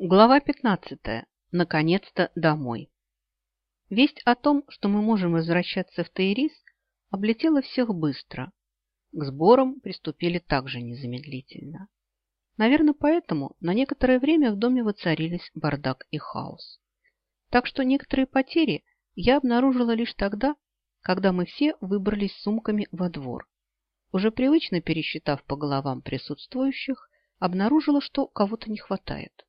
Глава 15. Наконец-то домой. Весть о том, что мы можем возвращаться в Тейрис, облетела всех быстро. К сборам приступили также незамедлительно. Наверное, поэтому на некоторое время в доме воцарились бардак и хаос. Так что некоторые потери я обнаружила лишь тогда, когда мы все выбрались с сумками во двор. Уже привычно пересчитав по головам присутствующих, обнаружила, что кого-то не хватает.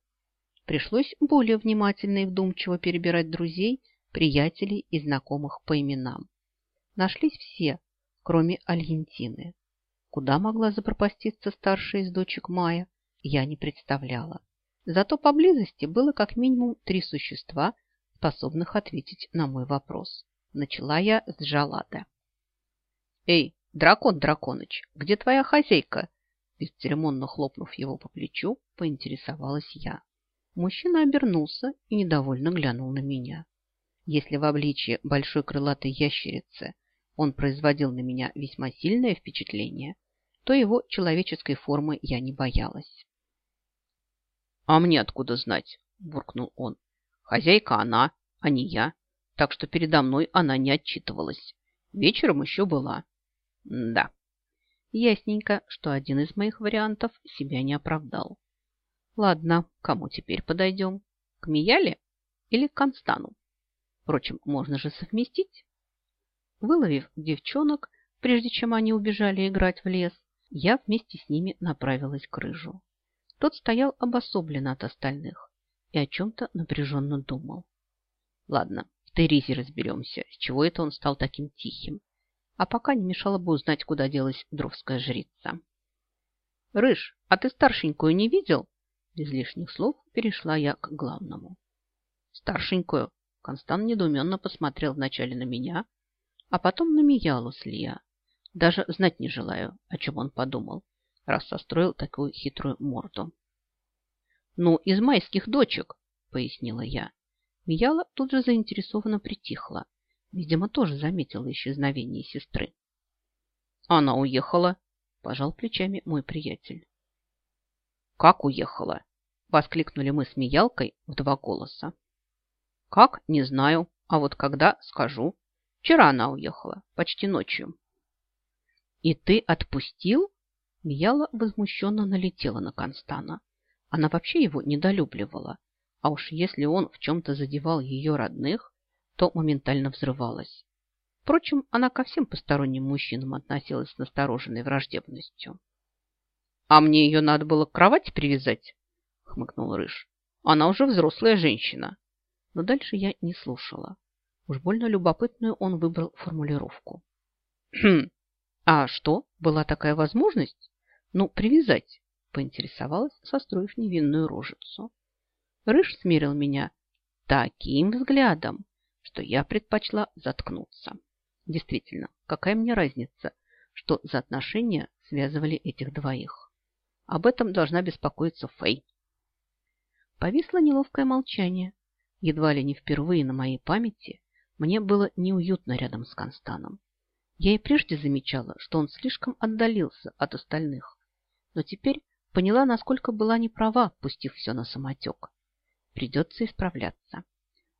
Пришлось более внимательно и вдумчиво перебирать друзей, приятелей и знакомых по именам. Нашлись все, кроме Альентины. Куда могла запропаститься старшая из дочек Мая, я не представляла. Зато поблизости было как минимум три существа, способных ответить на мой вопрос. Начала я с Джалада. «Эй, дракон Драконыч, где твоя хозяйка?» Бесцеремонно хлопнув его по плечу, поинтересовалась я. Мужчина обернулся и недовольно глянул на меня. Если в обличье большой крылатой ящерицы он производил на меня весьма сильное впечатление, то его человеческой формы я не боялась. «А мне откуда знать?» – буркнул он. «Хозяйка она, а не я, так что передо мной она не отчитывалась. Вечером еще была». «Да». Ясненько, что один из моих вариантов себя не оправдал. Ладно, кому теперь подойдем? К Мияле или к Констану? Впрочем, можно же совместить. Выловив девчонок, прежде чем они убежали играть в лес, я вместе с ними направилась к рыжу. Тот стоял обособленно от остальных и о чем-то напряженно думал. Ладно, в Терезе разберемся, с чего это он стал таким тихим. А пока не мешало бы узнать, куда делась дровская жрица. «Рыж, а ты старшенькую не видел?» Без лишних слов перешла я к главному. Старшенькую Констант недоуменно посмотрел вначале на меня, а потом на Миялу с Лия. Даже знать не желаю, о чем он подумал, раз состроил такую хитрую морду. «Ну, из майских дочек», — пояснила я. Мияла тут же заинтересованно притихла. Видимо, тоже заметила исчезновение сестры. «Она уехала», – пожал плечами мой приятель. «Как уехала?» – воскликнули мы с Миялкой в два голоса. «Как? Не знаю. А вот когда – скажу. Вчера она уехала, почти ночью». «И ты отпустил?» Мияла возмущенно налетела на Констана. Она вообще его недолюбливала. А уж если он в чем-то задевал ее родных, то моментально взрывалась. Впрочем, она ко всем посторонним мужчинам относилась с настороженной враждебностью. «А мне ее надо было к кровати привязать?» – хмыкнул Рыж. «Она уже взрослая женщина». Но дальше я не слушала. Уж больно любопытную он выбрал формулировку. «Хм, а что, была такая возможность? Ну, привязать?» – поинтересовалась, состроив невинную рожицу. Рыж смерил меня таким взглядом, что я предпочла заткнуться. Действительно, какая мне разница, что за отношения связывали этих двоих? Об этом должна беспокоиться Фэй. Повисло неловкое молчание. Едва ли не впервые на моей памяти мне было неуютно рядом с Констаном. Я и прежде замечала, что он слишком отдалился от остальных, но теперь поняла, насколько была неправа, пустив все на самотек. Придется исправляться.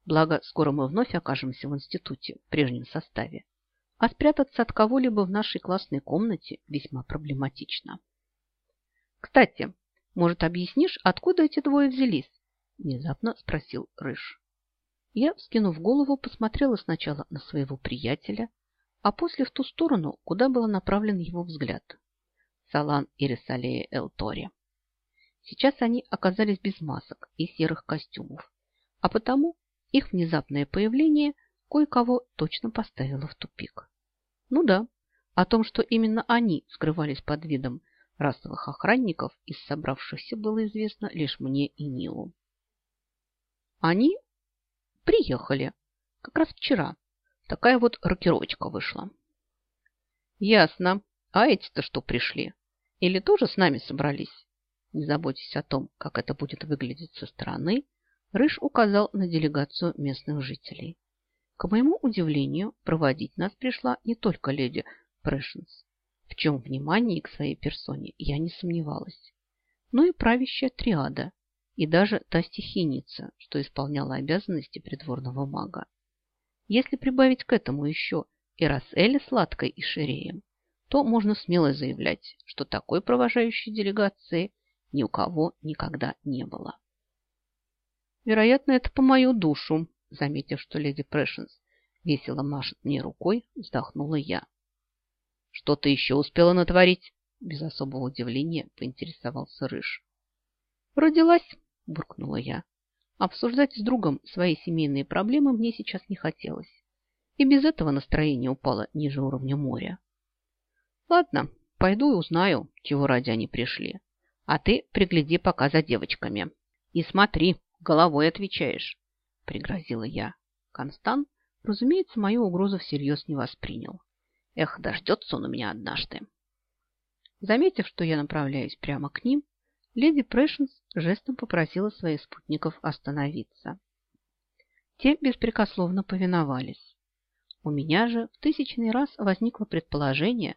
Благо, скоро мы вновь окажемся в институте в прежнем составе, а спрятаться от кого-либо в нашей классной комнате весьма проблематично. Кстати, может, объяснишь, откуда эти двое взялись? Внезапно спросил Рыж. Я, вскинув голову, посмотрела сначала на своего приятеля, а после в ту сторону, куда был направлен его взгляд. Салан и Рисалея Элтори. Сейчас они оказались без масок и серых костюмов, а потому их внезапное появление кое-кого точно поставило в тупик. Ну да, о том, что именно они скрывались под видом расовых охранников из собравшихся было известно лишь мне и Нилу. Они приехали как раз вчера. Такая вот рокировочка вышла. Ясно. А эти-то что пришли? Или тоже с нами собрались? Не заботьтесь о том, как это будет выглядеть со стороны, Рыж указал на делегацию местных жителей. К моему удивлению, проводить нас пришла не только леди Прэшенс, в чем внимании к своей персоне я не сомневалась. Ну и правящая триада. и даже та стихийница, что исполняла обязанности придворного мага. Если прибавить к этому еще и Расселя с Ладкой и Ширеем, то можно смело заявлять, что такой провожающей делегации ни у кого никогда не было. Вероятно, это по мою душу, заметив, что леди Прэшенс весело машет мне рукой, вздохнула я. Что ты еще успела натворить? Без особого удивления поинтересовался Рыж. Родилась, буркнула я. Обсуждать с другом свои семейные проблемы мне сейчас не хотелось. И без этого настроение упало ниже уровня моря. Ладно, пойду и узнаю, чего ради они пришли. А ты пригляди пока за девочками. И смотри, головой отвечаешь, пригрозила я. Констант, разумеется, мою угрозу всерьез не воспринял. Эх, дождется он у меня однажды. Заметив, что я направляюсь прямо к ним, леди Прэшенс жестом попросила своих спутников остановиться. Те беспрекословно повиновались. У меня же в тысячный раз возникло предположение,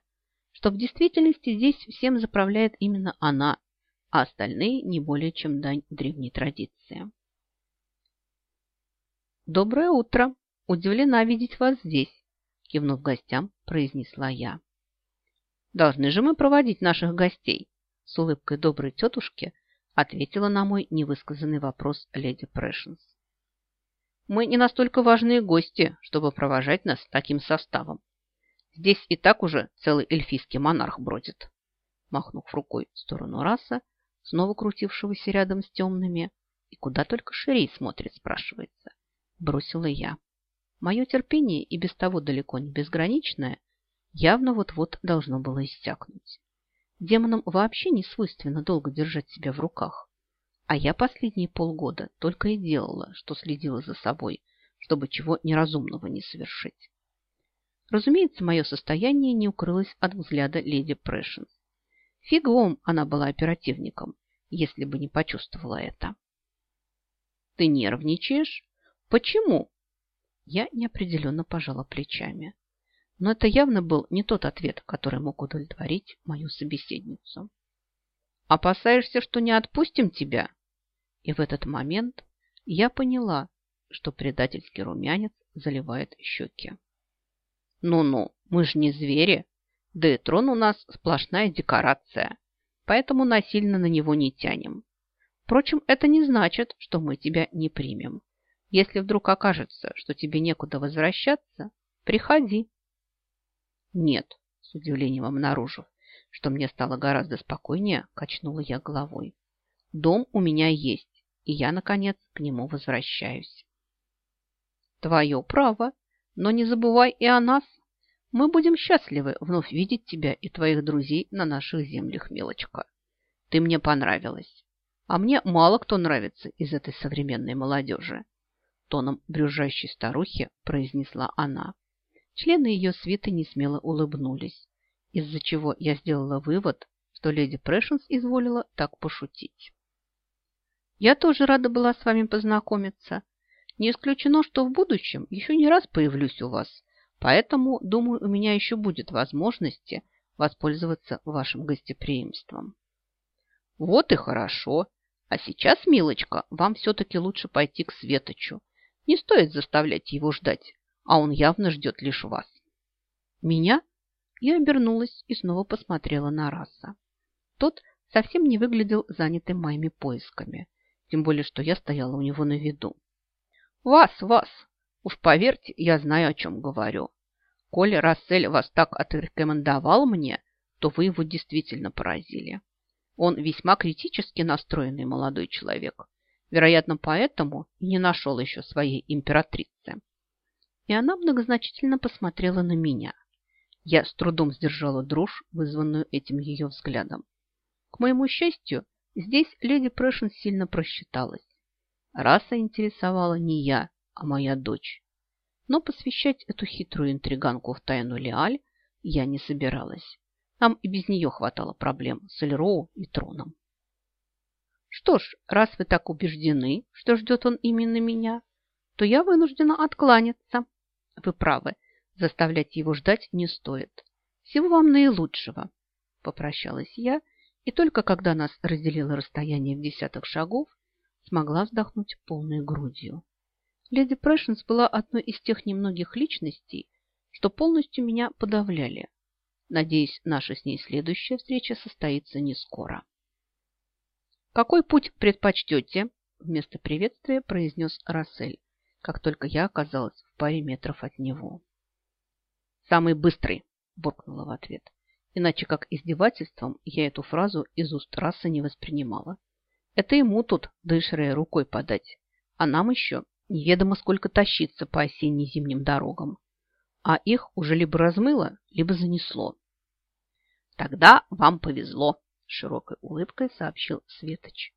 что в действительности здесь всем заправляет именно она, а остальные не более чем дань древней традиции. «Доброе утро! Удивлена видеть вас здесь!» Кивнув гостям, произнесла я. «Должны же мы проводить наших гостей!» с улыбкой доброй тетушки ответила на мой невысказанный вопрос леди Прэшенс. «Мы не настолько важные гости, чтобы провожать нас таким составом. Здесь и так уже целый эльфийский монарх бродит». Махнув рукой в сторону раса, снова крутившегося рядом с темными, и куда только Шерей смотрит, спрашивается, бросила я. Мое терпение, и без того далеко не безграничное, явно вот-вот должно было иссякнуть. Демонам вообще не свойственно долго держать себя в руках. А я последние полгода только и делала, что следила за собой, чтобы чего неразумного не совершить. Разумеется, мое состояние не укрылось от взгляда леди Прэшенс. Фигом она была оперативником, если бы не почувствовала это. «Ты нервничаешь? Почему?» Я неопределенно пожала плечами. Но это явно был не тот ответ, который мог удовлетворить мою собеседницу. «Опасаешься, что не отпустим тебя?» И в этот момент я поняла, что предательский румянец заливает щеки. «Ну-ну, мы же не звери, да и трон у нас сплошная декорация, поэтому насильно на него не тянем. Впрочем, это не значит, что мы тебя не примем. Если вдруг окажется, что тебе некуда возвращаться, приходи. Нет, с удивлением обнаружив, что мне стало гораздо спокойнее, качнула я головой. Дом у меня есть, и я, наконец, к нему возвращаюсь. Твое право, но не забывай и о нас. Мы будем счастливы вновь видеть тебя и твоих друзей на наших землях, милочка. Ты мне понравилась. А мне мало кто нравится из этой современной молодежи. Тоном брюзжащей старухи произнесла она. Члены ее свиты несмело улыбнулись, из-за чего я сделала вывод, что леди Прэшенс изволила так пошутить. Я тоже рада была с вами познакомиться. Не исключено, что в будущем еще не раз появлюсь у вас, поэтому, думаю, у меня еще будет возможности воспользоваться вашим гостеприимством. Вот и хорошо. А сейчас, милочка, вам все-таки лучше пойти к Светочу. Не стоит заставлять его ждать а он явно ждет лишь вас. Меня? Я обернулась и снова посмотрела на Раса. Тот совсем не выглядел занятым моими поисками, тем более, что я стояла у него на виду. Вас, вас! Уж поверьте, я знаю, о чем говорю. Коли Рассель вас так отрекомендовал мне, то вы его действительно поразили. Он весьма критически настроенный молодой человек. Вероятно, поэтому и не нашел еще своей императрицы и она многозначительно посмотрела на меня. Я с трудом сдержала дрожь, вызванную этим ее взглядом. К моему счастью, здесь леди Прэшен сильно просчиталась. Раса интересовала не я, а моя дочь. Но посвящать эту хитрую интриганку в тайну Леаль я не собиралась. Нам и без нее хватало проблем с Эльроу и троном. Что ж, раз вы так убеждены, что ждет он именно меня, то я вынуждена откланяться. Вы правы, заставлять его ждать не стоит. Всего вам наилучшего. Попрощалась я, и только когда нас разделило расстояние в десяток шагов, смогла вздохнуть полной грудью. Леди Прэшенс была одной из тех немногих личностей, что полностью меня подавляли. Надеюсь, наша с ней следующая встреча состоится не скоро. «Какой путь предпочтете?» Вместо приветствия произнес Рассель, как только я оказалась в паре метров от него. «Самый быстрый!» – буркнула в ответ. Иначе как издевательством я эту фразу из уст расы не воспринимала. Это ему тут дышрая рукой подать, а нам еще неведомо сколько тащиться по осенне-зимним дорогам. А их уже либо размыло, либо занесло. Тогда вам повезло, широкой улыбкой сообщил Светоч.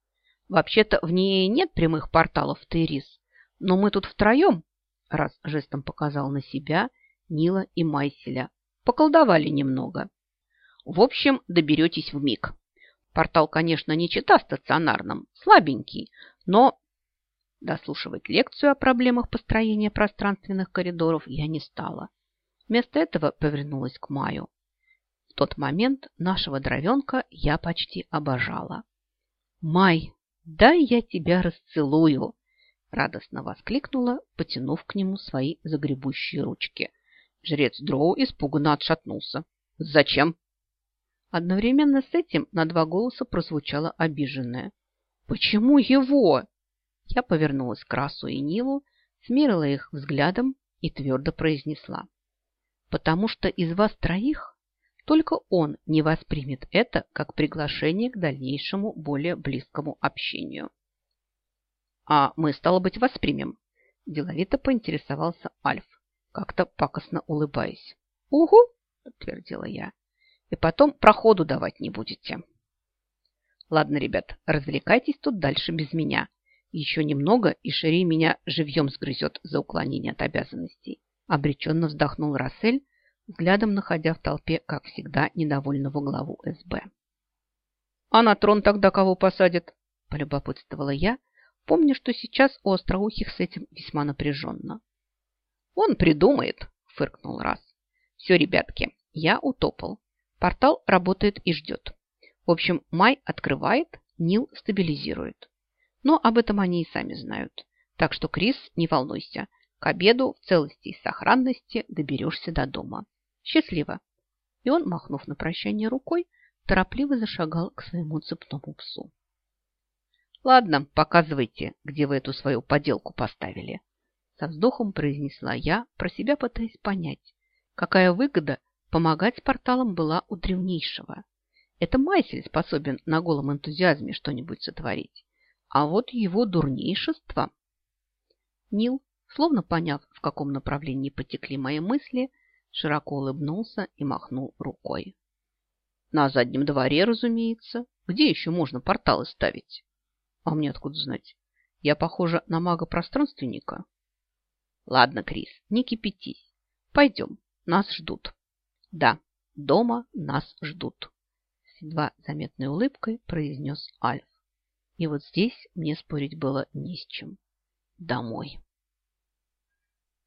Вообще-то в ней нет прямых порталов в Террис, но мы тут втроем, раз жестом показал на себя, Нила и Майселя, поколдовали немного. В общем, доберетесь в миг. Портал, конечно, не чита стационарным, слабенький, но дослушивать лекцию о проблемах построения пространственных коридоров я не стала. Вместо этого повернулась к Маю. В тот момент нашего дровенка я почти обожала. «Май, дай я тебя расцелую!» радостно воскликнула, потянув к нему свои загребущие ручки. Жрец Дроу испуганно отшатнулся. «Зачем?» Одновременно с этим на два голоса прозвучало обиженное. «Почему его?» Я повернулась к Расу и Нилу, смерила их взглядом и твердо произнесла. «Потому что из вас троих только он не воспримет это как приглашение к дальнейшему более близкому общению». «А мы, стало быть, воспримем», – деловито поинтересовался Альф, как-то пакостно улыбаясь. «Угу», – подтвердила я и потом проходу давать не будете. Ладно, ребят, развлекайтесь тут дальше без меня. Еще немного, и Шери меня живьем сгрызет за уклонение от обязанностей. Обреченно вздохнул Рассель, взглядом находя в толпе, как всегда, недовольного главу СБ. «А на трон тогда кого посадят?» – полюбопытствовала я, помня, что сейчас у остроухих с этим весьма напряженно. «Он придумает», – фыркнул Рас. «Все, ребятки, я утопал. Портал работает и ждет. В общем, Май открывает, Нил стабилизирует. Но об этом они и сами знают. Так что, Крис, не волнуйся. К обеду в целости и сохранности доберешься до дома. Счастливо. И он, махнув на прощание рукой, торопливо зашагал к своему цепному псу. «Ладно, показывайте, где вы эту свою поделку поставили». Со вздохом произнесла я, про себя пытаясь понять, какая выгода Помогать с порталом была у древнейшего. Это Майсель способен на голом энтузиазме что-нибудь сотворить. А вот его дурнейшество... Нил, словно поняв, в каком направлении потекли мои мысли, широко улыбнулся и махнул рукой. На заднем дворе, разумеется. Где еще можно порталы ставить? А мне откуда знать? Я похожа на мага-пространственника. Ладно, Крис, не кипятись. Пойдем, нас ждут. Да, дома нас ждут. С едва заметной улыбкой произнес Альф. И вот здесь мне спорить было не с чем. Домой.